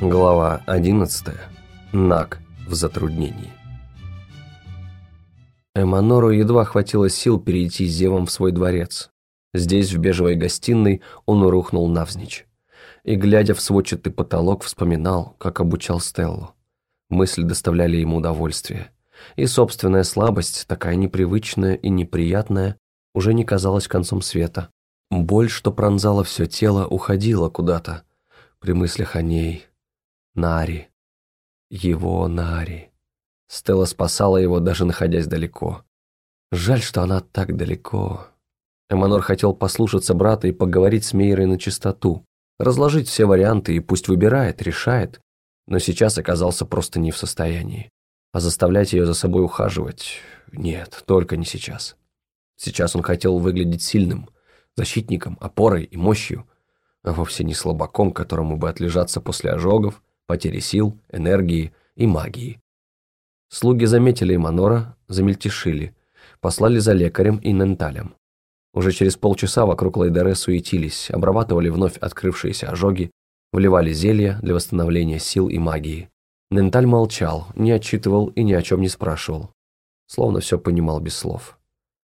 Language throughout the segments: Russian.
Глава 11. Наг в затруднении. Эманору едва хватило сил перейти зевом в свой дворец. Здесь, в бежевой гостиной, он рухнул навзничь. И, глядя в сводчатый потолок, вспоминал, как обучал Стеллу. Мысли доставляли ему удовольствие. И собственная слабость, такая непривычная и неприятная, уже не казалась концом света. Боль, что пронзала все тело, уходила куда-то. При мыслях о ней. Нари. Его Нари. Стелла спасала его, даже находясь далеко. Жаль, что она так далеко. Эманор хотел послушаться брата и поговорить с Мейрой на чистоту, разложить все варианты и пусть выбирает, решает, но сейчас оказался просто не в состоянии. А заставлять ее за собой ухаживать... Нет, только не сейчас. Сейчас он хотел выглядеть сильным, защитником, опорой и мощью, а вовсе не слабаком, которому бы отлежаться после ожогов, потери сил, энергии и магии. Слуги заметили Манора, замельтешили, послали за лекарем и Ненталем. Уже через полчаса вокруг Лайдере суетились, обрабатывали вновь открывшиеся ожоги, вливали зелья для восстановления сил и магии. Ненталь молчал, не отчитывал и ни о чем не спрашивал. Словно все понимал без слов.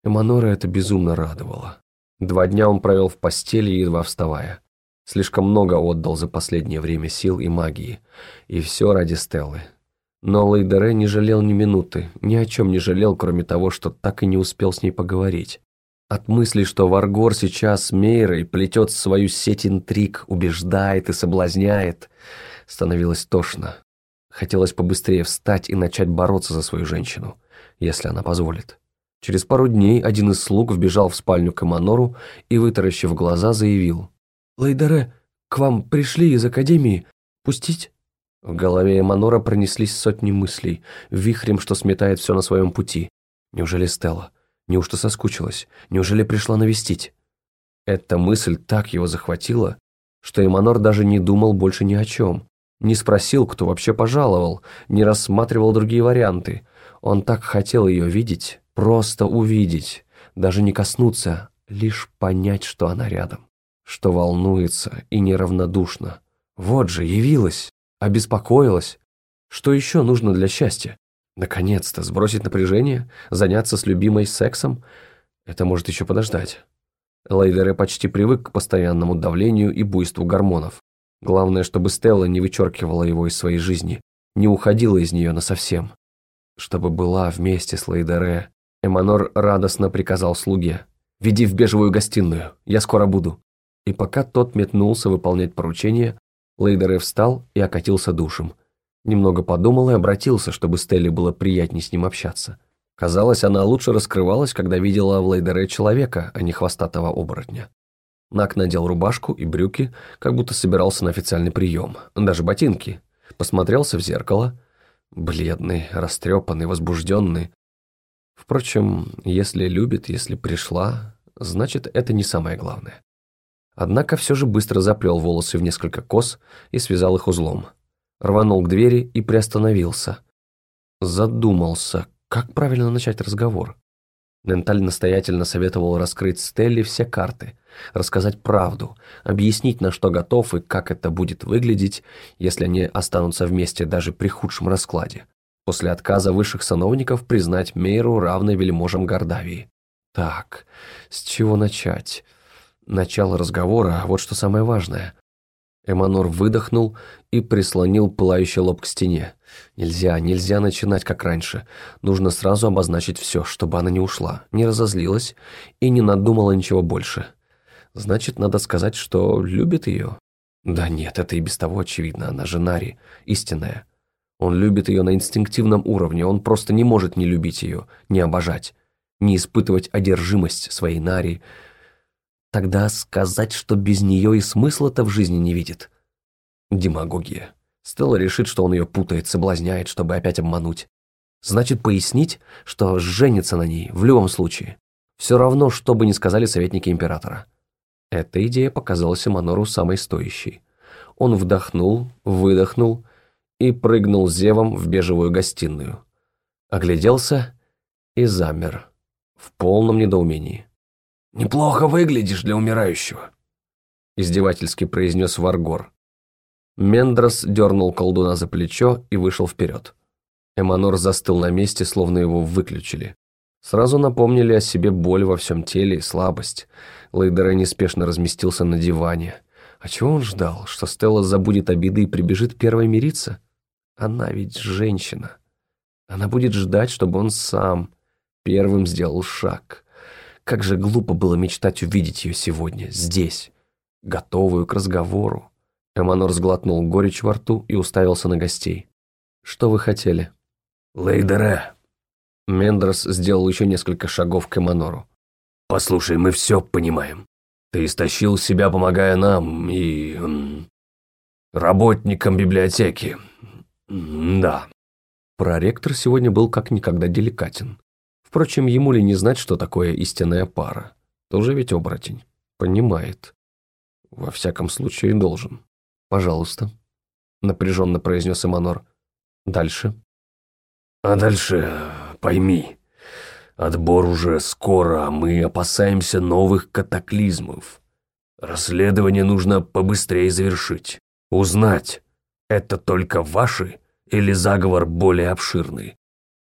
Эманора это безумно радовало. Два дня он провел в постели, едва вставая. Слишком много отдал за последнее время сил и магии. И все ради Стеллы. Но Лейдере не жалел ни минуты, ни о чем не жалел, кроме того, что так и не успел с ней поговорить. От мысли, что Варгор сейчас с Мейрой плетет свою сеть интриг, убеждает и соблазняет, становилось тошно. Хотелось побыстрее встать и начать бороться за свою женщину, если она позволит. Через пару дней один из слуг вбежал в спальню к Эманору и, вытаращив глаза, заявил. «Лейдере, к вам пришли из Академии. Пустить?» В голове Эманора пронеслись сотни мыслей, вихрем, что сметает все на своем пути. Неужели Стелла? Неужто соскучилась? Неужели пришла навестить? Эта мысль так его захватила, что Эманор даже не думал больше ни о чем. Не спросил, кто вообще пожаловал, не рассматривал другие варианты. Он так хотел ее видеть, просто увидеть, даже не коснуться, лишь понять, что она рядом что волнуется и неравнодушна. Вот же, явилась, обеспокоилась. Что еще нужно для счастья? Наконец-то сбросить напряжение, заняться с любимой сексом? Это может еще подождать. Лейдере почти привык к постоянному давлению и буйству гормонов. Главное, чтобы Стелла не вычеркивала его из своей жизни, не уходила из нее насовсем. Чтобы была вместе с Лейдере. Эманор радостно приказал слуге. «Веди в бежевую гостиную, я скоро буду» и пока тот метнулся выполнять поручение, Лейдере встал и окатился душем. Немного подумал и обратился, чтобы Стелле было приятнее с ним общаться. Казалось, она лучше раскрывалась, когда видела в Лейдере человека, а не хвостатого оборотня. Нак надел рубашку и брюки, как будто собирался на официальный прием, даже ботинки. Посмотрелся в зеркало. Бледный, растрепанный, возбужденный. Впрочем, если любит, если пришла, значит, это не самое главное. Однако все же быстро заплел волосы в несколько кос и связал их узлом. Рванул к двери и приостановился. Задумался, как правильно начать разговор. Ненталь настоятельно советовал раскрыть Стелле все карты, рассказать правду, объяснить, на что готов и как это будет выглядеть, если они останутся вместе даже при худшем раскладе. После отказа высших сановников признать Мейру равной вельможам Гордавии. Так, с чего начать? Начало разговора, вот что самое важное. Эманор выдохнул и прислонил пылающий лоб к стене. Нельзя, нельзя начинать как раньше. Нужно сразу обозначить все, чтобы она не ушла, не разозлилась и не надумала ничего больше. Значит, надо сказать, что любит ее. Да нет, это и без того очевидно, она же Нари, истинная. Он любит ее на инстинктивном уровне, он просто не может не любить ее, не обожать, не испытывать одержимость своей Нари, Тогда сказать, что без нее и смысла-то в жизни не видит. Демагогия. Стелла решит, что он ее путает, соблазняет, чтобы опять обмануть. Значит, пояснить, что женится на ней в любом случае. Все равно, что бы ни сказали советники императора. Эта идея показалась Манору самой стоящей. Он вдохнул, выдохнул и прыгнул зевом в бежевую гостиную. Огляделся и замер в полном недоумении. «Неплохо выглядишь для умирающего», — издевательски произнес Варгор. Мендрос дернул колдуна за плечо и вышел вперед. Эманор застыл на месте, словно его выключили. Сразу напомнили о себе боль во всем теле и слабость. Лейдере неспешно разместился на диване. А чего он ждал? Что Стелла забудет обиды и прибежит первой мириться? Она ведь женщина. Она будет ждать, чтобы он сам первым сделал шаг. Как же глупо было мечтать увидеть ее сегодня, здесь, готовую к разговору. Эманор сглотнул горечь во рту и уставился на гостей. «Что вы хотели?» «Лейдере!» Мендрос сделал еще несколько шагов к Эманору. «Послушай, мы все понимаем. Ты истощил себя, помогая нам и... работникам библиотеки. Да». Проректор сегодня был как никогда деликатен. Впрочем, ему ли не знать, что такое истинная пара? Тоже ведь оборотень. Понимает. Во всяком случае, должен. «Пожалуйста», — напряженно произнес Эманор. «Дальше». «А дальше пойми, отбор уже скоро, а мы опасаемся новых катаклизмов. Расследование нужно побыстрее завершить. Узнать, это только ваши или заговор более обширный.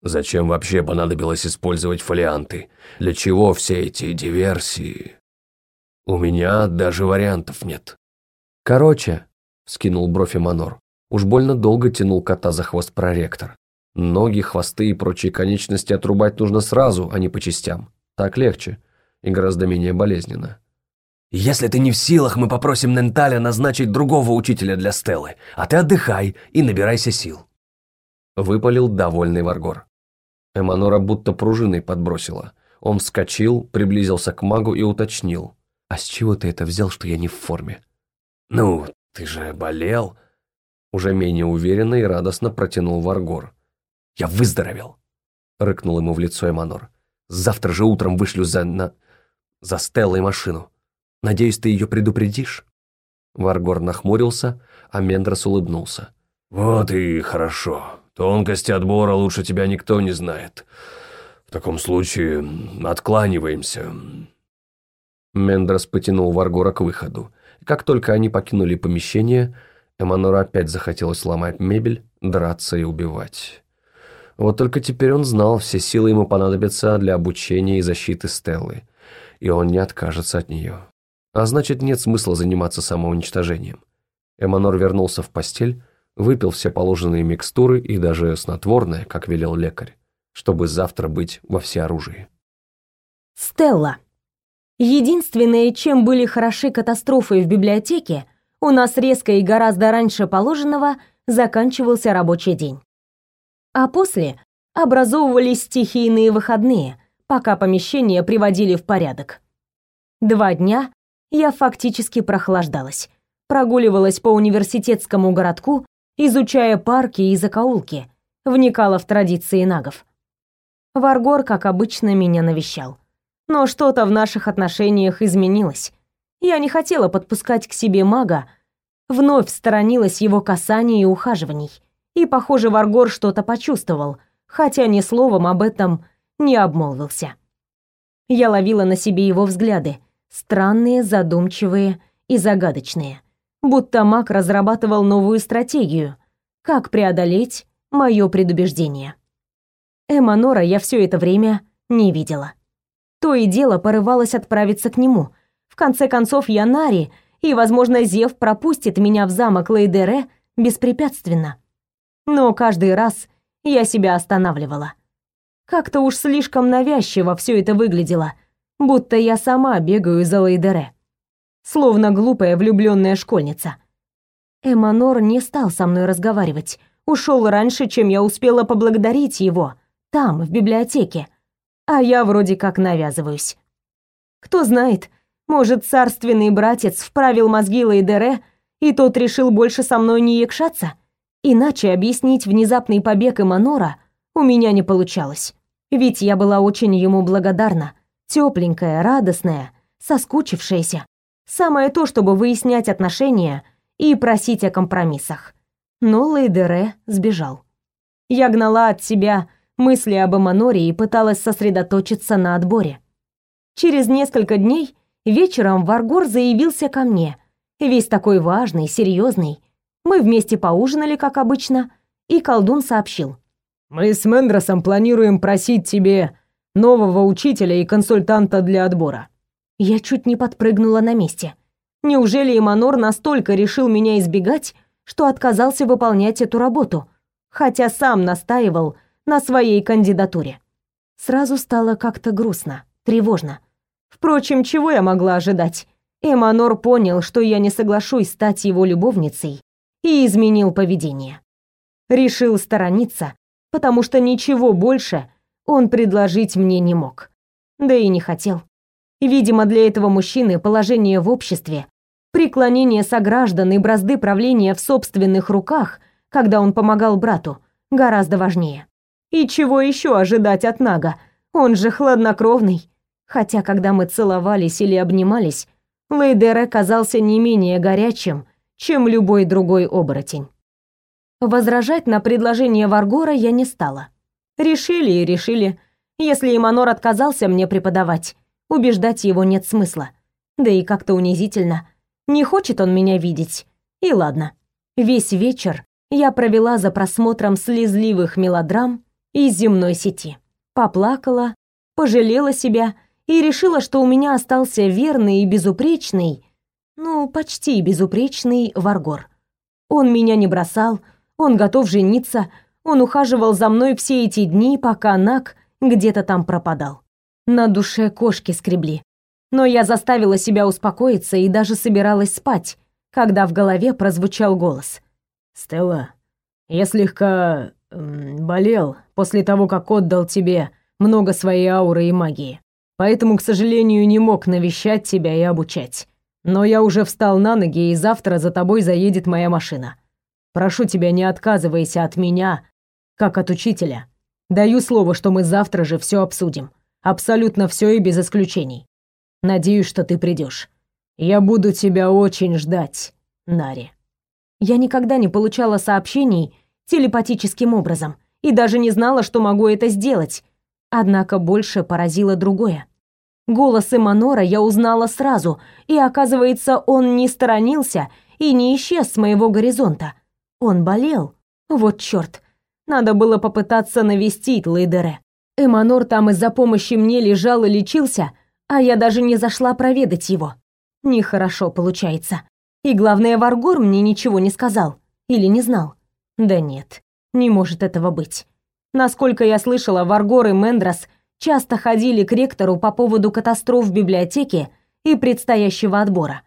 Зачем вообще понадобилось использовать фолианты? Для чего все эти диверсии? У меня даже вариантов нет. Короче, скинул бровь Манор. Уж больно долго тянул кота за хвост проректор. Ноги, хвосты и прочие конечности отрубать нужно сразу, а не по частям. Так легче и гораздо менее болезненно. «Если ты не в силах, мы попросим Ненталя назначить другого учителя для Стеллы, а ты отдыхай и набирайся сил». Выпалил довольный Варгор. Эманора будто пружиной подбросила. Он вскочил, приблизился к магу и уточнил. «А с чего ты это взял, что я не в форме?» «Ну, ты же болел?» Уже менее уверенно и радостно протянул Варгор. «Я выздоровел!» Рыкнул ему в лицо Эманор. «Завтра же утром вышлю за... на... за Стеллой машину. Надеюсь, ты ее предупредишь?» Варгор нахмурился, а Мендрос улыбнулся. «Вот и хорошо. Тонкости отбора лучше тебя никто не знает. В таком случае откланиваемся». Мендрос потянул Варгора к выходу. Как только они покинули помещение, Эманору опять захотелось ломать мебель, драться и убивать. Вот только теперь он знал, все силы ему понадобятся для обучения и защиты Стеллы, и он не откажется от нее. А значит, нет смысла заниматься самоуничтожением. Эманор вернулся в постель, выпил все положенные микстуры и даже снотворное, как велел лекарь, чтобы завтра быть во всеоружии. Стелла. Единственное, чем были хороши катастрофы в библиотеке, у нас резко и гораздо раньше положенного заканчивался рабочий день. А после образовывались стихийные выходные, пока помещение приводили в порядок. Два дня я фактически прохлаждалась, прогуливалась по университетскому городку, изучая парки и закоулки, вникала в традиции нагов. Варгор, как обычно, меня навещал. Но что-то в наших отношениях изменилось. Я не хотела подпускать к себе мага, вновь сторонилась его касаний и ухаживаний. И, похоже, Варгор что-то почувствовал, хотя ни словом об этом не обмолвился. Я ловила на себе его взгляды, странные, задумчивые и загадочные. Будто маг разрабатывал новую стратегию, как преодолеть мое предубеждение. Эманора я все это время не видела. То и дело порывалась отправиться к нему. В конце концов, я Нари, и, возможно, Зев пропустит меня в замок Лейдере беспрепятственно. Но каждый раз я себя останавливала. Как-то уж слишком навязчиво все это выглядело, будто я сама бегаю за Лейдере. Словно глупая влюбленная школьница. Эманор не стал со мной разговаривать, ушел раньше, чем я успела поблагодарить его, там, в библиотеке а я вроде как навязываюсь. Кто знает, может, царственный братец вправил мозги Лейдере, и тот решил больше со мной не якшаться? Иначе объяснить внезапный побег Эманора у меня не получалось. Ведь я была очень ему благодарна, тепленькая, радостная, соскучившаяся. Самое то, чтобы выяснять отношения и просить о компромиссах. Но Лейдере сбежал. Я гнала от себя мысли об Эманоре и пыталась сосредоточиться на отборе. Через несколько дней вечером Варгор заявился ко мне, весь такой важный, серьезный. Мы вместе поужинали, как обычно, и колдун сообщил. «Мы с Мендросом планируем просить тебе нового учителя и консультанта для отбора». Я чуть не подпрыгнула на месте. Неужели Иманор настолько решил меня избегать, что отказался выполнять эту работу, хотя сам настаивал на своей кандидатуре? Сразу стало как-то грустно, тревожно. Впрочем, чего я могла ожидать? Эманор понял, что я не соглашусь стать его любовницей, и изменил поведение. Решил сторониться, потому что ничего больше он предложить мне не мог. Да и не хотел. Видимо, для этого мужчины положение в обществе, преклонение сограждан и бразды правления в собственных руках, когда он помогал брату, гораздо важнее. И чего еще ожидать от Нага? Он же хладнокровный. Хотя, когда мы целовались или обнимались, Лейдер оказался не менее горячим, чем любой другой оборотень. Возражать на предложение Варгора я не стала. Решили и решили. Если Иманор отказался мне преподавать, убеждать его нет смысла. Да и как-то унизительно. Не хочет он меня видеть. И ладно. Весь вечер я провела за просмотром слезливых мелодрам из земной сети. Поплакала, пожалела себя и решила, что у меня остался верный и безупречный, ну, почти безупречный Варгор. Он меня не бросал, он готов жениться, он ухаживал за мной все эти дни, пока Нак где-то там пропадал. На душе кошки скребли. Но я заставила себя успокоиться и даже собиралась спать, когда в голове прозвучал голос. «Стелла, я слегка... болел после того, как отдал тебе много своей ауры и магии. Поэтому, к сожалению, не мог навещать тебя и обучать. Но я уже встал на ноги, и завтра за тобой заедет моя машина. Прошу тебя, не отказывайся от меня, как от учителя. Даю слово, что мы завтра же все обсудим. Абсолютно все и без исключений. Надеюсь, что ты придешь. Я буду тебя очень ждать, Нари. Я никогда не получала сообщений телепатическим образом и даже не знала, что могу это сделать. Однако больше поразило другое. Голос Эманора я узнала сразу, и оказывается, он не сторонился и не исчез с моего горизонта. Он болел. Вот чёрт. Надо было попытаться навестить Лейдере. Эманор там из-за помощи мне лежал и лечился, а я даже не зашла проведать его. Нехорошо получается. И главное, Варгор мне ничего не сказал. Или не знал. Да нет, не может этого быть. Насколько я слышала, Варгор и Мендрос часто ходили к ректору по поводу катастроф в библиотеке и предстоящего отбора.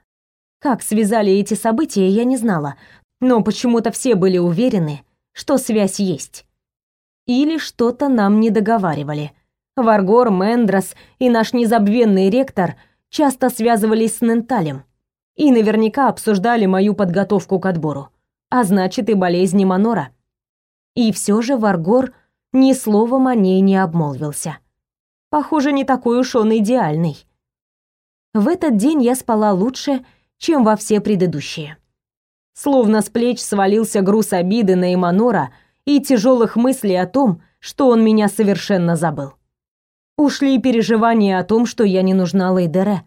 Как связали эти события, я не знала, но почему-то все были уверены, что связь есть. Или что-то нам не договаривали. Варгор, Мендрос и наш незабвенный ректор часто связывались с Ненталем и наверняка обсуждали мою подготовку к отбору, а значит и болезни Манора. И все же Варгор ни словом о ней не обмолвился. Похоже, не такой уж он идеальный. В этот день я спала лучше, чем во все предыдущие. Словно с плеч свалился груз обиды на Иманора и тяжелых мыслей о том, что он меня совершенно забыл. Ушли переживания о том, что я не нужна Лейдере.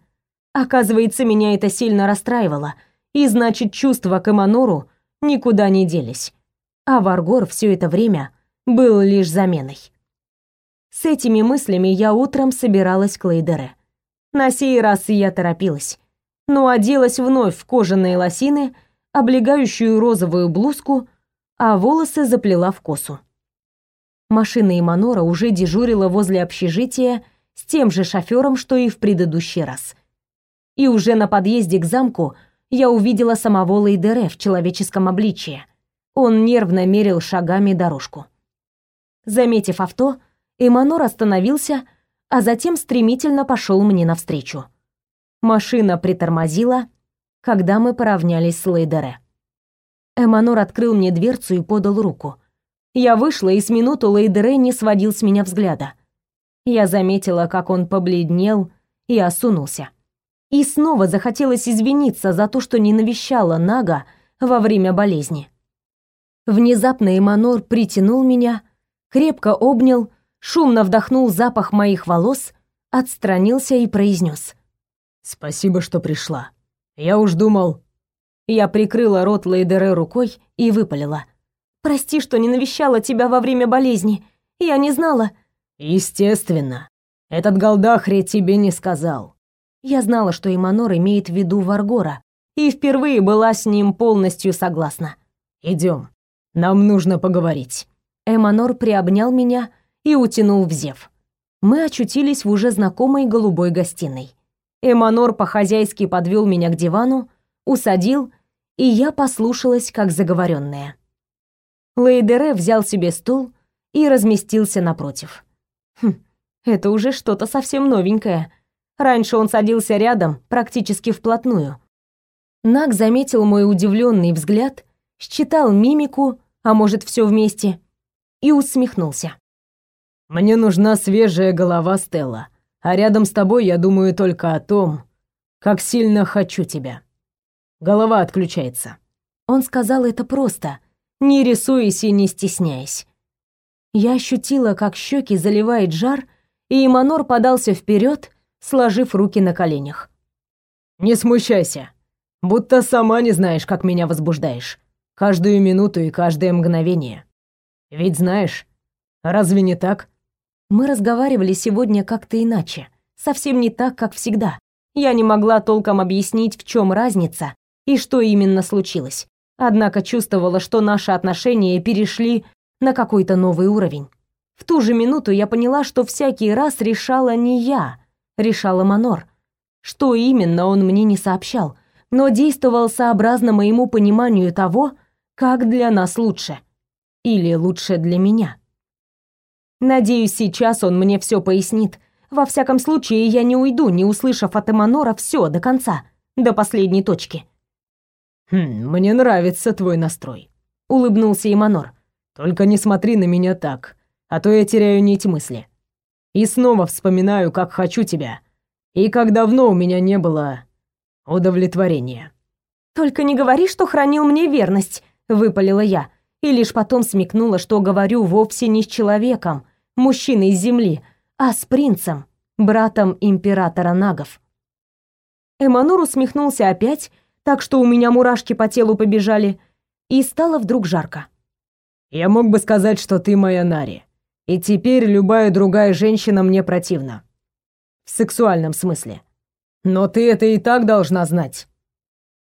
Оказывается, меня это сильно расстраивало, и значит, чувства к Эманору никуда не делись. А Варгор все это время был лишь заменой. С этими мыслями я утром собиралась к Лейдере. На сей раз я торопилась, но оделась вновь в кожаные лосины, облегающую розовую блузку а волосы заплела в косу. Машина Иманора уже дежурила возле общежития с тем же шофёром, что и в предыдущий раз. И уже на подъезде к замку я увидела самого Лейдере в человеческом обличье. Он нервно мерил шагами дорожку. Заметив авто, Иманор остановился, а затем стремительно пошел мне навстречу. Машина притормозила, когда мы поравнялись с Лейдере. Эманор открыл мне дверцу и подал руку. Я вышла, и с минуту Лейдере не сводил с меня взгляда. Я заметила, как он побледнел и осунулся. И снова захотелось извиниться за то, что не навещала Нага во время болезни. Внезапно Эманор притянул меня, крепко обнял, шумно вдохнул запах моих волос, отстранился и произнес: «Спасибо, что пришла. Я уж думал, Я прикрыла рот Лейдере рукой и выпалила. «Прости, что не навещала тебя во время болезни. Я не знала». «Естественно. Этот Голдахри тебе не сказал». Я знала, что Иманор имеет в виду Варгора, и впервые была с ним полностью согласна. Идем, нам нужно поговорить». Эманор приобнял меня и утянул в зев. Мы очутились в уже знакомой голубой гостиной. Эманор по-хозяйски подвел меня к дивану, усадил, и я послушалась, как заговоренная. Лейдере взял себе стул и разместился напротив. Хм, это уже что-то совсем новенькое. Раньше он садился рядом, практически вплотную. Наг заметил мой удивленный взгляд, считал мимику, а может, все вместе, и усмехнулся. «Мне нужна свежая голова, Стелла а рядом с тобой я думаю только о том, как сильно хочу тебя. Голова отключается. Он сказал это просто, не рисуясь и не стесняясь. Я ощутила, как щеки заливает жар, и Иманор подался вперед, сложив руки на коленях. «Не смущайся, будто сама не знаешь, как меня возбуждаешь. Каждую минуту и каждое мгновение. Ведь знаешь, разве не так?» Мы разговаривали сегодня как-то иначе, совсем не так, как всегда. Я не могла толком объяснить, в чем разница и что именно случилось. Однако чувствовала, что наши отношения перешли на какой-то новый уровень. В ту же минуту я поняла, что всякий раз решала не я, решала Манор. Что именно он мне не сообщал, но действовал сообразно моему пониманию того, как для нас лучше. Или лучше для меня. Надеюсь, сейчас он мне все пояснит. Во всяком случае, я не уйду, не услышав от Эманора все до конца, до последней точки. «Хм, мне нравится твой настрой», — улыбнулся Эманор. «Только не смотри на меня так, а то я теряю нить мысли. И снова вспоминаю, как хочу тебя, и как давно у меня не было удовлетворения». «Только не говори, что хранил мне верность», — выпалила я, и лишь потом смекнула, что говорю вовсе не с человеком, мужчиной из земли, а с принцем, братом императора нагов. Эманур усмехнулся опять, так что у меня мурашки по телу побежали, и стало вдруг жарко. «Я мог бы сказать, что ты моя Нари, и теперь любая другая женщина мне противна. В сексуальном смысле. Но ты это и так должна знать».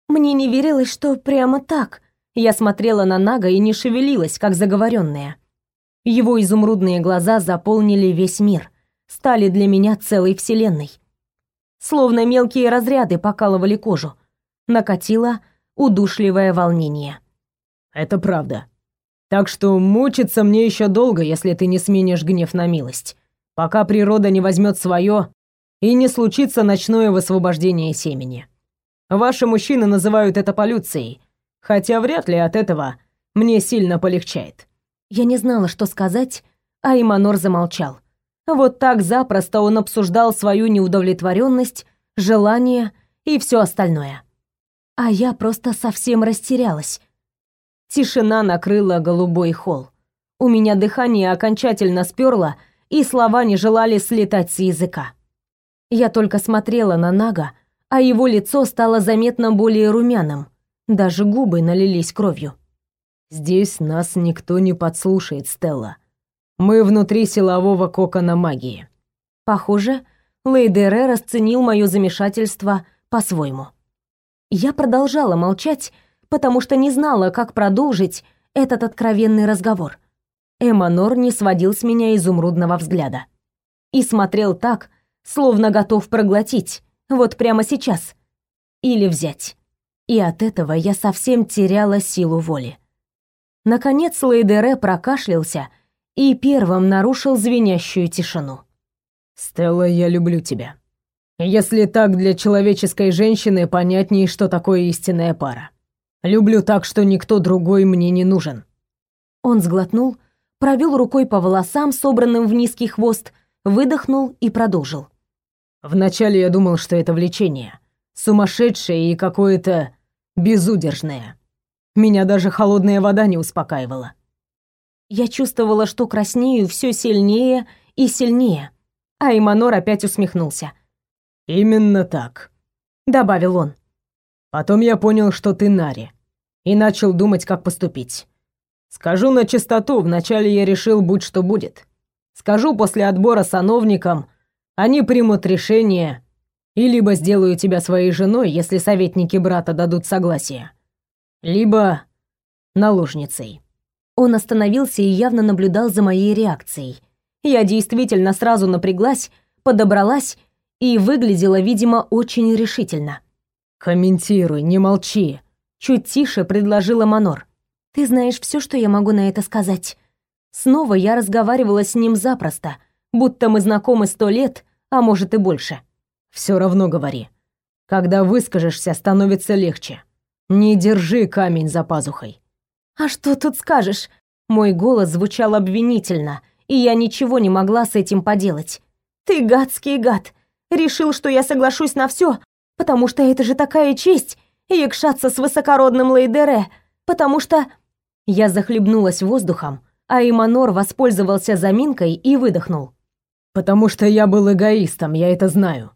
Мне не верилось, что прямо так. Я смотрела на Нага и не шевелилась, как заговоренная. Его изумрудные глаза заполнили весь мир, стали для меня целой вселенной. Словно мелкие разряды покалывали кожу. Накатило удушливое волнение. «Это правда. Так что мучиться мне еще долго, если ты не сменишь гнев на милость, пока природа не возьмет свое и не случится ночное высвобождение семени. Ваши мужчины называют это полюцией, хотя вряд ли от этого мне сильно полегчает. Я не знала, что сказать, а Иманор замолчал. Вот так запросто он обсуждал свою неудовлетворенность, желание и все остальное. А я просто совсем растерялась. Тишина накрыла голубой холл. У меня дыхание окончательно сперло, и слова не желали слетать с языка. Я только смотрела на Нага, а его лицо стало заметно более румяным, даже губы налились кровью. Здесь нас никто не подслушает, Стелла. Мы внутри силового кокона магии. Похоже, Лейдере расценил мое замешательство по-своему. Я продолжала молчать, потому что не знала, как продолжить этот откровенный разговор. Эманор не сводил с меня изумрудного взгляда. И смотрел так, словно готов проглотить, вот прямо сейчас. Или взять. И от этого я совсем теряла силу воли. Наконец Лейдере прокашлялся и первым нарушил звенящую тишину. «Стелла, я люблю тебя. Если так для человеческой женщины понятней, что такое истинная пара. Люблю так, что никто другой мне не нужен». Он сглотнул, провел рукой по волосам, собранным в низкий хвост, выдохнул и продолжил. «Вначале я думал, что это влечение. Сумасшедшее и какое-то безудержное. Меня даже холодная вода не успокаивала. Я чувствовала, что краснею все сильнее и сильнее. А Иманор опять усмехнулся. «Именно так», — добавил он. Потом я понял, что ты Нари, и начал думать, как поступить. Скажу на чистоту, вначале я решил, будь что будет. Скажу после отбора сановникам, они примут решение и либо сделаю тебя своей женой, если советники брата дадут согласие, либо наложницей. Он остановился и явно наблюдал за моей реакцией. Я действительно сразу напряглась, подобралась и выглядела, видимо, очень решительно. «Комментируй, не молчи», — чуть тише предложила Манор. «Ты знаешь все, что я могу на это сказать». Снова я разговаривала с ним запросто, будто мы знакомы сто лет, а может и больше. Все равно говори. Когда выскажешься, становится легче. Не держи камень за пазухой. А что тут скажешь? Мой голос звучал обвинительно, и я ничего не могла с этим поделать. Ты гадский гад. Решил, что я соглашусь на все, потому что это же такая честь якшаться с высокородным Лейдере, потому что я захлебнулась воздухом, а Иманор воспользовался заминкой и выдохнул. Потому что я был эгоистом, я это знаю.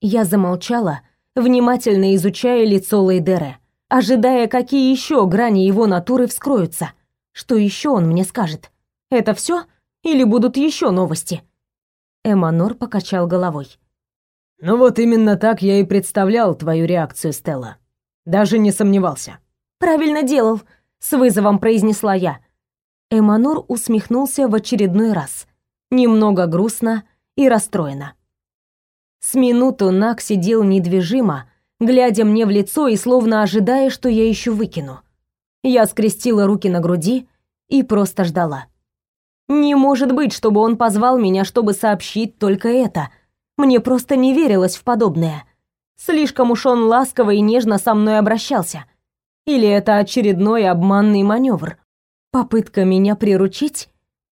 Я замолчала, внимательно изучая лицо Лейдере, ожидая, какие еще грани его натуры вскроются. Что еще он мне скажет? Это все? Или будут еще новости? Эманор покачал головой. Ну вот именно так я и представлял твою реакцию, Стелла. Даже не сомневался. Правильно делал, с вызовом произнесла я. Эманор усмехнулся в очередной раз, немного грустно и расстроенно. С минуту Нак сидел недвижимо, глядя мне в лицо и словно ожидая, что я еще выкину. Я скрестила руки на груди и просто ждала. Не может быть, чтобы он позвал меня, чтобы сообщить только это — мне просто не верилось в подобное. Слишком уж он ласково и нежно со мной обращался. Или это очередной обманный маневр? Попытка меня приручить?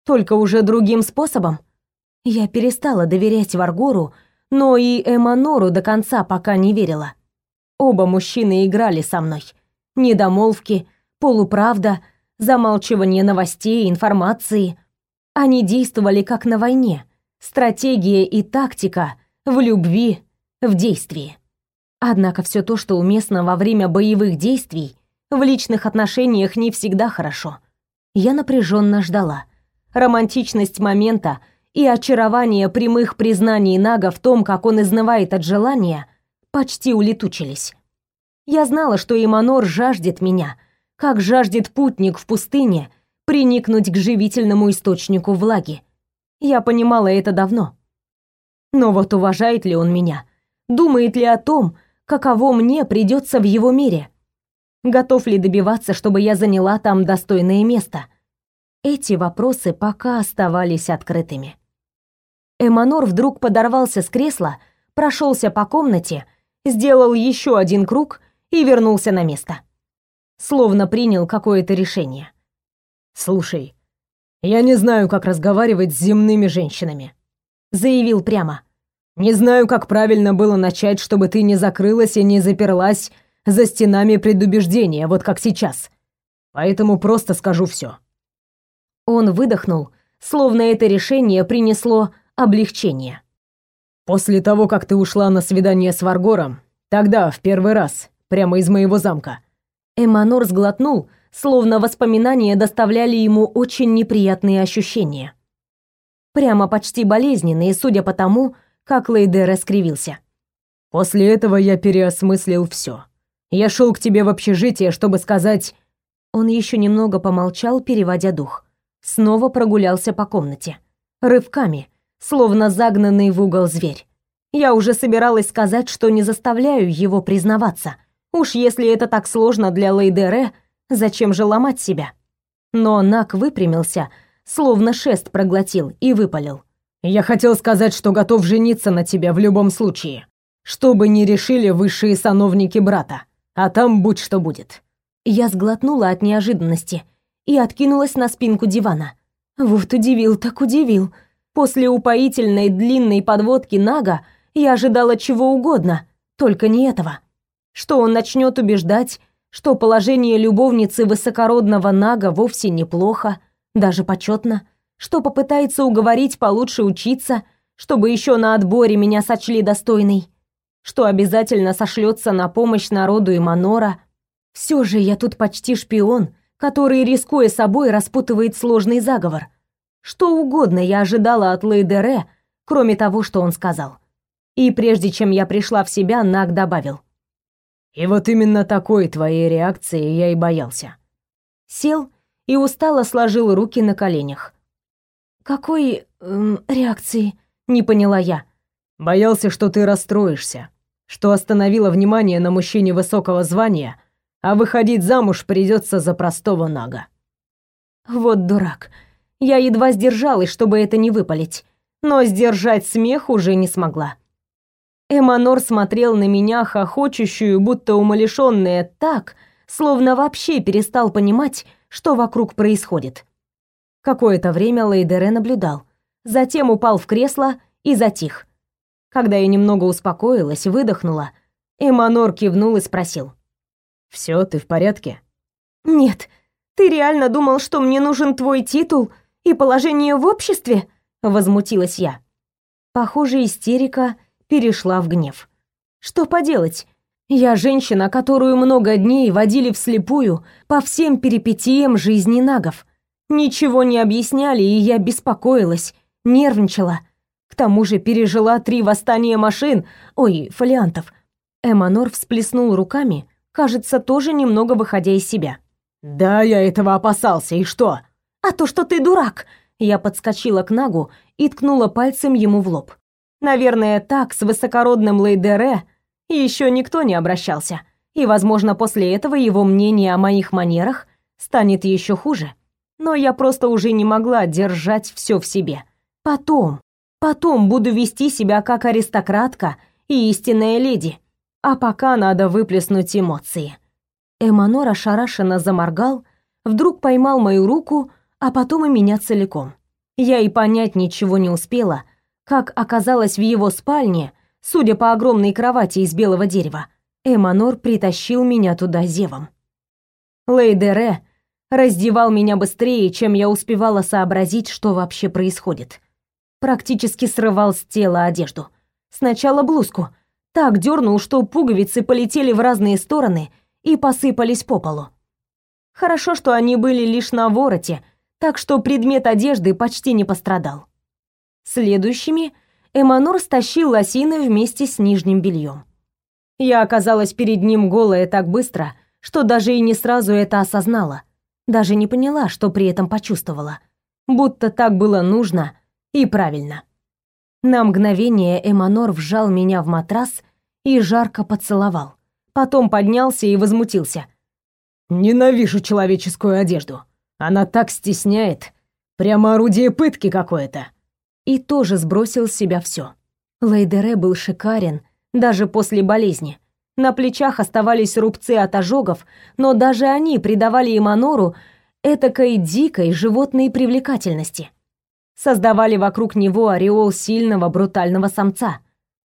Только уже другим способом? Я перестала доверять Варгору, но и Эманору до конца пока не верила. Оба мужчины играли со мной. Недомолвки, полуправда, замалчивание новостей, информации. Они действовали как на войне, Стратегия и тактика в любви, в действии. Однако все то, что уместно во время боевых действий, в личных отношениях не всегда хорошо. Я напряженно ждала. Романтичность момента и очарование прямых признаний Нага в том, как он изнывает от желания, почти улетучились. Я знала, что Иманор жаждет меня, как жаждет путник в пустыне приникнуть к живительному источнику влаги. Я понимала это давно. Но вот уважает ли он меня? Думает ли о том, каково мне придется в его мире? Готов ли добиваться, чтобы я заняла там достойное место? Эти вопросы пока оставались открытыми. Эманор вдруг подорвался с кресла, прошелся по комнате, сделал еще один круг и вернулся на место. Словно принял какое-то решение. «Слушай, я не знаю, как разговаривать с земными женщинами, заявил прямо. Не знаю, как правильно было начать, чтобы ты не закрылась и не заперлась за стенами предубеждения, вот как сейчас. Поэтому просто скажу все. Он выдохнул, словно это решение принесло облегчение. После того, как ты ушла на свидание с Варгором, тогда, в первый раз, прямо из моего замка. Эманор сглотнул, словно воспоминания доставляли ему очень неприятные ощущения. Прямо почти болезненные, судя по тому, как Лейдер раскривился. «После этого я переосмыслил все. Я шел к тебе в общежитие, чтобы сказать...» Он еще немного помолчал, переводя дух. Снова прогулялся по комнате. Рывками, словно загнанный в угол зверь. Я уже собиралась сказать, что не заставляю его признаваться. Уж если это так сложно для Лейдере, Зачем же ломать себя? Но Нак выпрямился, словно шест проглотил и выпалил. «Я хотел сказать, что готов жениться на тебе в любом случае, что бы ни решили высшие сановники брата, а там будь что будет». Я сглотнула от неожиданности и откинулась на спинку дивана. Вот удивил, так удивил. После упоительной длинной подводки Нага я ожидала чего угодно, только не этого. Что он начнет убеждать, что положение любовницы высокородного нага вовсе неплохо, даже почетно, что попытается уговорить получше учиться, чтобы еще на отборе меня сочли достойной, что обязательно сошлется на помощь народу и Манора. Все же я тут почти шпион, который, рискуя собой, распутывает сложный заговор. Что угодно я ожидала от Лейдере, кроме того, что он сказал. И прежде чем я пришла в себя, Наг добавил. «И вот именно такой твоей реакции я и боялся». Сел и устало сложил руки на коленях. «Какой эм, реакции?» — не поняла я. «Боялся, что ты расстроишься, что остановила внимание на мужчине высокого звания, а выходить замуж придется за простого нага». Вот дурак. Я едва сдержалась, чтобы это не выпалить, но сдержать смех уже не смогла. Эманор смотрел на меня, хохочущую, будто умалишённая, так, словно вообще перестал понимать, что вокруг происходит. Какое-то время Лейдере наблюдал, затем упал в кресло и затих. Когда я немного успокоилась, выдохнула, Эманор кивнул и спросил. «Всё, ты в порядке?» «Нет. Ты реально думал, что мне нужен твой титул и положение в обществе?» Возмутилась я. Похоже, истерика перешла в гнев. «Что поделать? Я женщина, которую много дней водили вслепую по всем перипетиям жизни нагов. Ничего не объясняли, и я беспокоилась, нервничала. К тому же пережила три восстания машин, ой, фолиантов. Эманор всплеснул руками, кажется, тоже немного выходя из себя. «Да, я этого опасался, и что?» «А то, что ты дурак!» Я подскочила к Нагу и ткнула пальцем ему в лоб. Наверное, так с высокородным Лейдере еще никто не обращался. И, возможно, после этого его мнение о моих манерах станет еще хуже. Но я просто уже не могла держать все в себе. Потом, потом буду вести себя как аристократка и истинная леди. А пока надо выплеснуть эмоции. Эманор ошарашенно заморгал, вдруг поймал мою руку, а потом и меня целиком. Я и понять ничего не успела, как оказалось в его спальне, судя по огромной кровати из белого дерева, Эманор притащил меня туда зевом. Лейдере раздевал меня быстрее, чем я успевала сообразить, что вообще происходит. Практически срывал с тела одежду. Сначала блузку. Так дернул, что пуговицы полетели в разные стороны и посыпались по полу. Хорошо, что они были лишь на вороте, так что предмет одежды почти не пострадал. Следующими Эманур стащил лосины вместе с нижним бельем. Я оказалась перед ним голая так быстро, что даже и не сразу это осознала. Даже не поняла, что при этом почувствовала. Будто так было нужно и правильно. На мгновение Эманор вжал меня в матрас и жарко поцеловал. Потом поднялся и возмутился. «Ненавижу человеческую одежду. Она так стесняет. Прямо орудие пытки какое-то и тоже сбросил с себя все. Лейдере был шикарен даже после болезни. На плечах оставались рубцы от ожогов, но даже они придавали Иманору этакой дикой животной привлекательности. Создавали вокруг него ореол сильного брутального самца,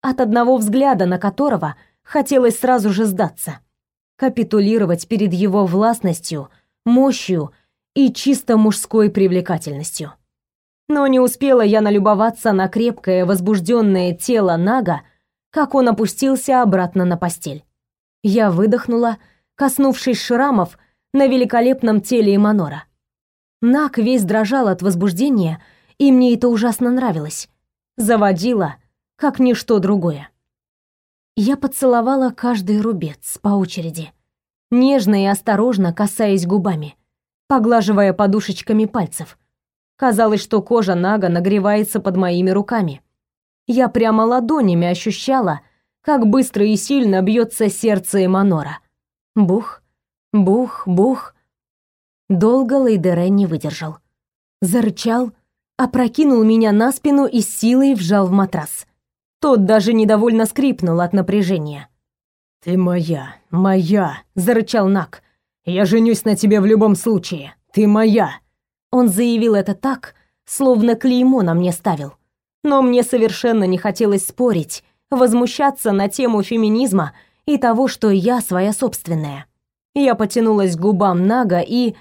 от одного взгляда на которого хотелось сразу же сдаться, капитулировать перед его властностью, мощью и чисто мужской привлекательностью. Но не успела я налюбоваться на крепкое, возбужденное тело Нага, как он опустился обратно на постель. Я выдохнула, коснувшись шрамов на великолепном теле Иманора. Наг весь дрожал от возбуждения, и мне это ужасно нравилось. Заводила, как ничто другое. Я поцеловала каждый рубец по очереди, нежно и осторожно касаясь губами, поглаживая подушечками пальцев, Казалось, что кожа Нага нагревается под моими руками. Я прямо ладонями ощущала, как быстро и сильно бьется сердце Эманора. Бух, бух, бух. Долго Лейдере не выдержал. Зарычал, опрокинул меня на спину и силой вжал в матрас. Тот даже недовольно скрипнул от напряжения. «Ты моя, моя!» — зарычал Нак. «Я женюсь на тебе в любом случае. Ты моя!» Он заявил это так, словно клеймо на мне ставил. Но мне совершенно не хотелось спорить, возмущаться на тему феминизма и того, что я своя собственная. Я потянулась к губам Нага и...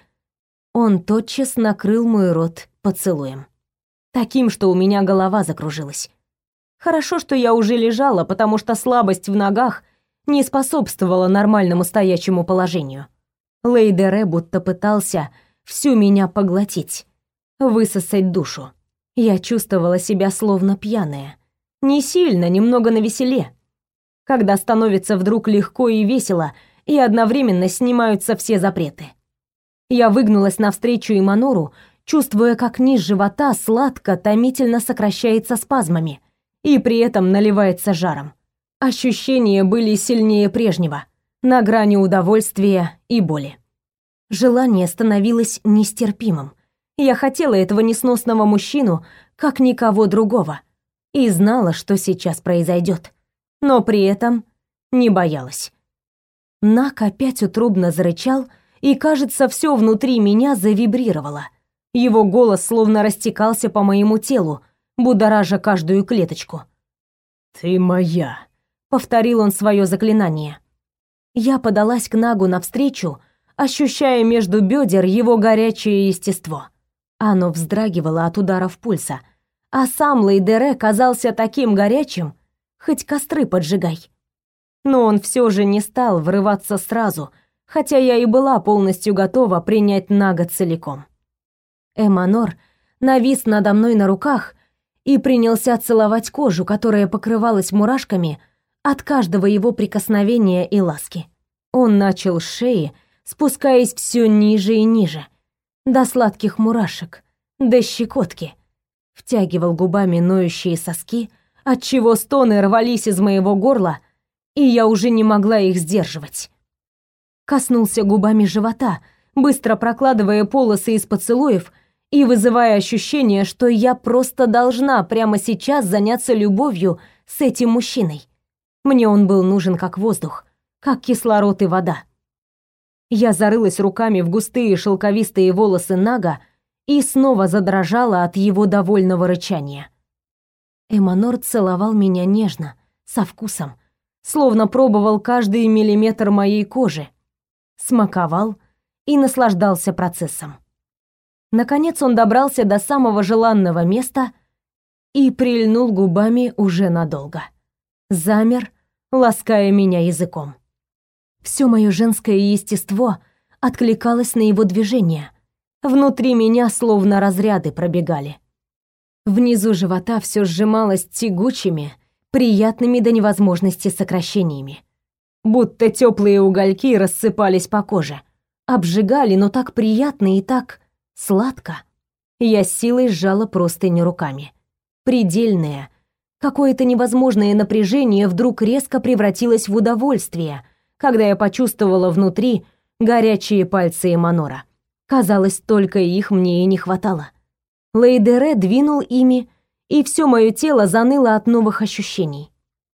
Он тотчас накрыл мой рот поцелуем. Таким, что у меня голова закружилась. Хорошо, что я уже лежала, потому что слабость в ногах не способствовала нормальному стоячему положению. Лейдере будто пытался всю меня поглотить, высосать душу. Я чувствовала себя словно пьяная. Не сильно, немного навеселе. Когда становится вдруг легко и весело, и одновременно снимаются все запреты. Я выгнулась навстречу Иманору, чувствуя, как низ живота сладко, томительно сокращается спазмами и при этом наливается жаром. Ощущения были сильнее прежнего, на грани удовольствия и боли. Желание становилось нестерпимым. Я хотела этого несносного мужчину, как никого другого, и знала, что сейчас произойдет, но при этом не боялась. Нак опять утробно зарычал, и, кажется, все внутри меня завибрировало — его голос словно растекался по моему телу, будоража каждую клеточку. «Ты моя», — повторил он свое заклинание. Я подалась к Нагу навстречу, ощущая между бедер его горячее естество. Оно вздрагивало от ударов пульса, а сам Лейдере казался таким горячим, хоть костры поджигай. Но он все же не стал врываться сразу, хотя я и была полностью готова принять Нага целиком. Эманор навис надо мной на руках и принялся целовать кожу, которая покрывалась мурашками от каждого его прикосновения и ласки. Он начал с шеи, спускаясь все ниже и ниже, до сладких мурашек, до щекотки. Втягивал губами ноющие соски, отчего стоны рвались из моего горла, и я уже не могла их сдерживать. Коснулся губами живота, быстро прокладывая полосы из поцелуев и вызывая ощущение, что я просто должна прямо сейчас заняться любовью с этим мужчиной. Мне он был нужен как воздух, как кислород и вода. Я зарылась руками в густые шелковистые волосы Нага и снова задрожала от его довольного рычания. Эманор целовал меня нежно, со вкусом, словно пробовал каждый миллиметр моей кожи, смаковал и наслаждался процессом. Наконец он добрался до самого желанного места и прильнул губами уже надолго. Замер, лаская меня языком. Все мое женское естество откликалось на его движение. Внутри меня словно разряды пробегали. Внизу живота все сжималось тягучими, приятными до невозможности сокращениями. Будто теплые угольки рассыпались по коже. Обжигали, но так приятно и так Сладко. Я силой сжала простыни руками. Предельное, какое-то невозможное напряжение вдруг резко превратилось в удовольствие, когда я почувствовала внутри горячие пальцы Эманора. Казалось, только их мне и не хватало. Лейдере двинул ими, и все мое тело заныло от новых ощущений.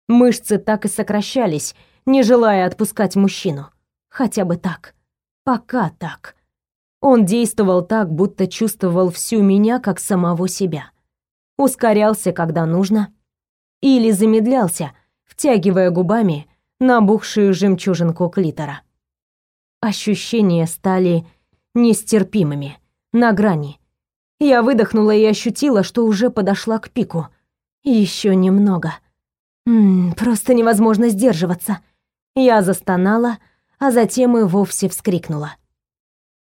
Мышцы так и сокращались, не желая отпускать мужчину. Хотя бы так. Пока так. Он действовал так, будто чувствовал всю меня как самого себя. Ускорялся, когда нужно, или замедлялся, втягивая губами набухшую жемчужинку клитора. Ощущения стали нестерпимыми, на грани. Я выдохнула и ощутила, что уже подошла к пику. Еще немного. М просто невозможно сдерживаться. Я застонала, а затем и вовсе вскрикнула.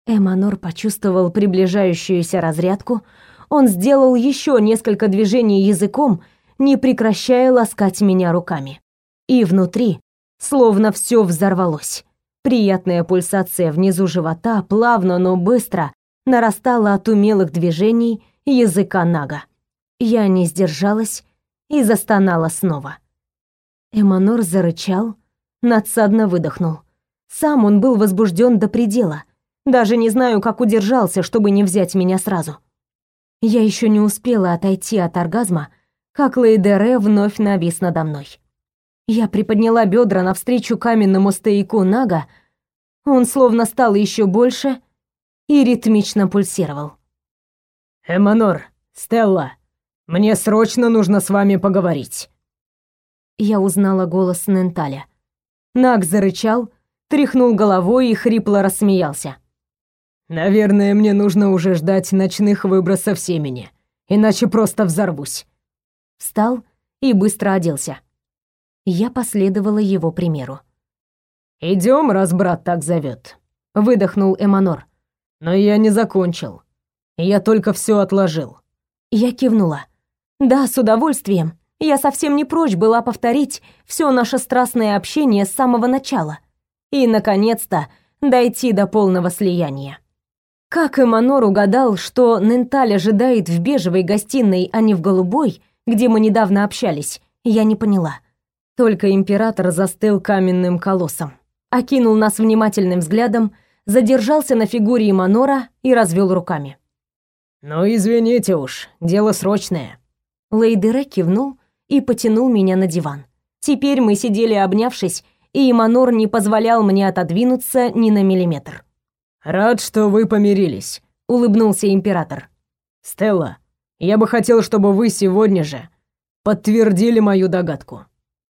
Эманор почувствовал приближающуюся разрядку. Он сделал еще несколько движений языком, не прекращая ласкать меня руками. И внутри словно все взорвалось. Приятная пульсация внизу живота плавно, но быстро нарастала от умелых движений языка Нага. Я не сдержалась и застонала снова. Эманор зарычал, надсадно выдохнул. Сам он был возбужден до предела — даже не знаю, как удержался, чтобы не взять меня сразу. Я еще не успела отойти от оргазма, как Лейдере вновь навис надо мной. Я приподняла бедра навстречу каменному стояку Нага, он словно стал еще больше и ритмично пульсировал. «Эманор, Стелла, мне срочно нужно с вами поговорить». Я узнала голос Ненталя. Наг зарычал, тряхнул головой и хрипло рассмеялся. Наверное, мне нужно уже ждать ночных выбросов семени, иначе просто взорвусь. Встал и быстро оделся. Я последовала его примеру. Идем, раз брат так зовет, выдохнул Эманор. Но я не закончил. Я только все отложил. Я кивнула. Да, с удовольствием. Я совсем не прочь была повторить все наше страстное общение с самого начала. И, наконец-то, дойти до полного слияния. Как Эманор угадал, что Ненталь ожидает в бежевой гостиной, а не в голубой, где мы недавно общались, я не поняла. Только император застыл каменным колоссом, окинул нас внимательным взглядом, задержался на фигуре Эманора и развел руками. «Ну, извините уж, дело срочное». Лейдере кивнул и потянул меня на диван. Теперь мы сидели обнявшись, и Иманор не позволял мне отодвинуться ни на миллиметр. «Рад, что вы помирились», — улыбнулся император. «Стелла, я бы хотел, чтобы вы сегодня же подтвердили мою догадку».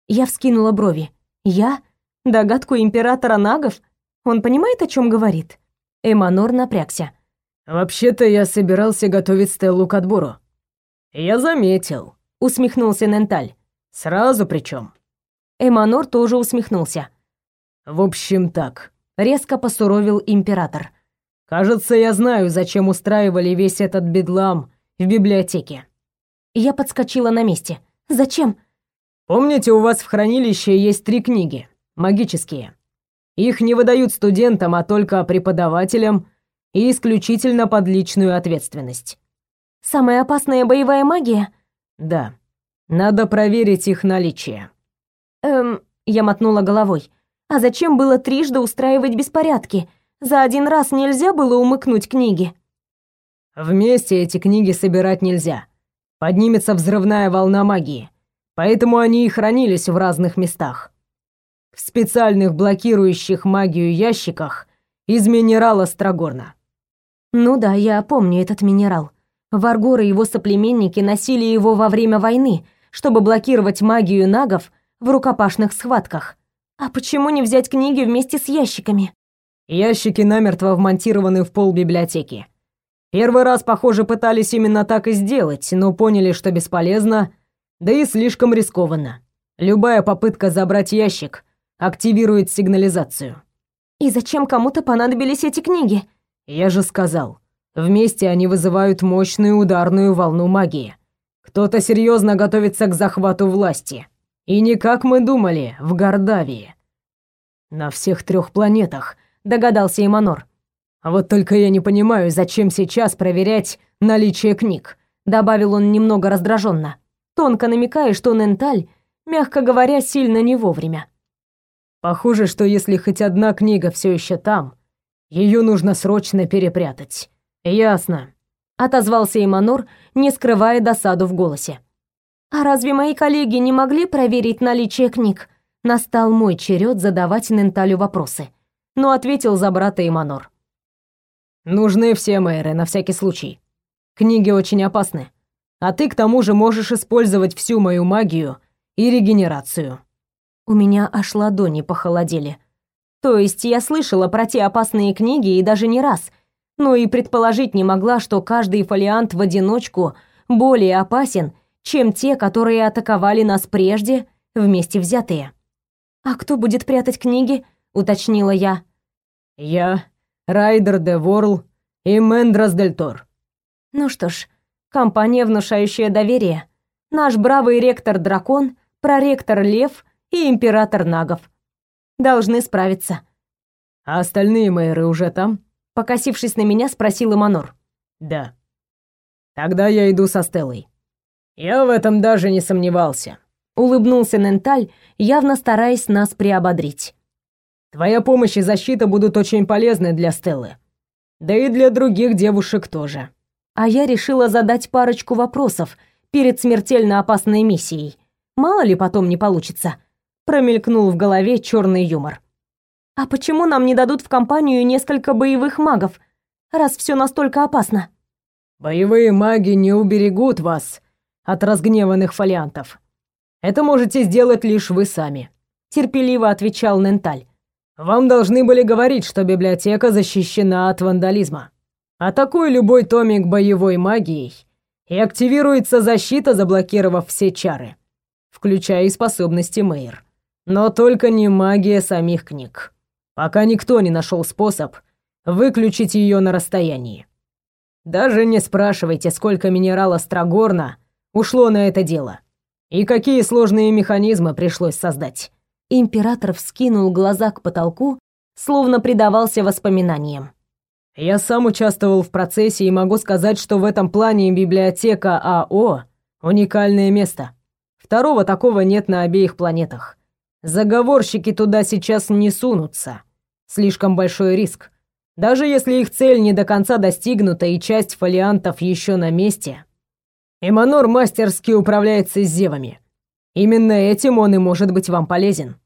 Я вскинула брови. «Я? Догадку императора Нагов? Он понимает, о чем говорит?» Эманор напрягся. «Вообще-то я собирался готовить Стеллу к отбору». «Я заметил», — усмехнулся Ненталь. «Сразу причем. Эманор тоже усмехнулся. «В общем так», — резко посуровил император. «Кажется, я знаю, зачем устраивали весь этот бедлам в библиотеке». Я подскочила на месте. «Зачем?» «Помните, у вас в хранилище есть три книги, магические. Их не выдают студентам, а только преподавателям и исключительно под личную ответственность». «Самая опасная боевая магия?» «Да. Надо проверить их наличие». Эм, я мотнула головой. А зачем было трижды устраивать беспорядки? За один раз нельзя было умыкнуть книги. Вместе эти книги собирать нельзя. Поднимется взрывная волна магии. Поэтому они и хранились в разных местах. В специальных блокирующих магию ящиках из минерала Строгорна. Ну да, я помню этот минерал. Варгор и его соплеменники носили его во время войны, чтобы блокировать магию нагов в рукопашных схватках. А почему не взять книги вместе с ящиками? Ящики намертво вмонтированы в пол библиотеки. Первый раз, похоже, пытались именно так и сделать, но поняли, что бесполезно, да и слишком рискованно. Любая попытка забрать ящик активирует сигнализацию. И зачем кому-то понадобились эти книги? Я же сказал, вместе они вызывают мощную ударную волну магии. Кто-то серьезно готовится к захвату власти. И не как мы думали, в Гордавии. На всех трех планетах, догадался Иманор. А вот только я не понимаю, зачем сейчас проверять наличие книг, добавил он немного раздраженно, тонко намекая, что Ненталь, мягко говоря, сильно не вовремя. Похоже, что если хоть одна книга все еще там, ее нужно срочно перепрятать. Ясно, отозвался Иманор, не скрывая досаду в голосе. А разве мои коллеги не могли проверить наличие книг? Настал мой черед задавать Ненталю вопросы. Но ответил за брата Иманор. Нужны все мэры на всякий случай. Книги очень опасны. А ты к тому же можешь использовать всю мою магию и регенерацию. У меня аж ладони похолодели. То есть я слышала про те опасные книги и даже не раз, но и предположить не могла, что каждый фолиант в одиночку более опасен, чем те, которые атаковали нас прежде, вместе взятые. «А кто будет прятать книги?» — уточнила я. «Я, Райдер де Ворл и Мендрас дель Тор». Ну что ж, компания, внушающая доверие. Наш бравый ректор-дракон, проректор Лев и император Нагов. Должны справиться. «А остальные мэры уже там?» Покосившись на меня, спросил Эманор. «Да». «Тогда я иду со Стеллой». «Я в этом даже не сомневался», — улыбнулся Ненталь, явно стараясь нас приободрить. «Твоя помощь и защита будут очень полезны для Стеллы. Да и для других девушек тоже». А я решила задать парочку вопросов перед смертельно опасной миссией. Мало ли потом не получится. Промелькнул в голове черный юмор. А почему нам не дадут в компанию несколько боевых магов, раз все настолько опасно? Боевые маги не уберегут вас от разгневанных фолиантов. Это можете сделать лишь вы сами, терпеливо отвечал Ненталь. Вам должны были говорить, что библиотека защищена от вандализма. Атакуй любой томик боевой магией, и активируется защита, заблокировав все чары. включая и способности Мэйр. Но только не магия самих книг. Пока никто не нашел способ выключить ее на расстоянии. Даже не спрашивайте, сколько минерала Страгорна ушло на это дело. И какие сложные механизмы пришлось создать. Император вскинул глаза к потолку, словно предавался воспоминаниям. Я сам участвовал в процессе и могу сказать, что в этом плане библиотека АО уникальное место. Второго такого нет на обеих планетах. Заговорщики туда сейчас не сунутся. Слишком большой риск. Даже если их цель не до конца достигнута и часть фолиантов еще на месте, Эманор мастерски управляется с зевами. Именно этим он и может быть вам полезен.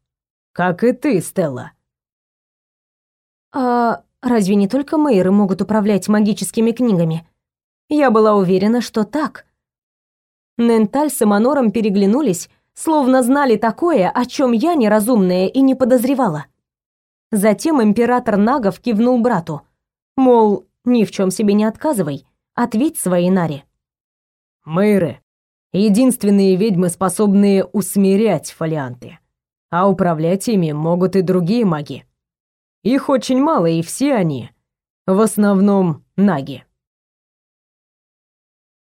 Как и ты, Стелла. А разве не только мэйры могут управлять магическими книгами? Я была уверена, что так. Ненталь с Эманором переглянулись, словно знали такое, о чем я неразумная и не подозревала. Затем император Нагов кивнул брату, мол, ни в чем себе не отказывай, ответь своей Наре. Мэйры — единственные ведьмы, способные усмирять фолианты. А управлять ими могут и другие маги. Их очень мало, и все они в основном наги.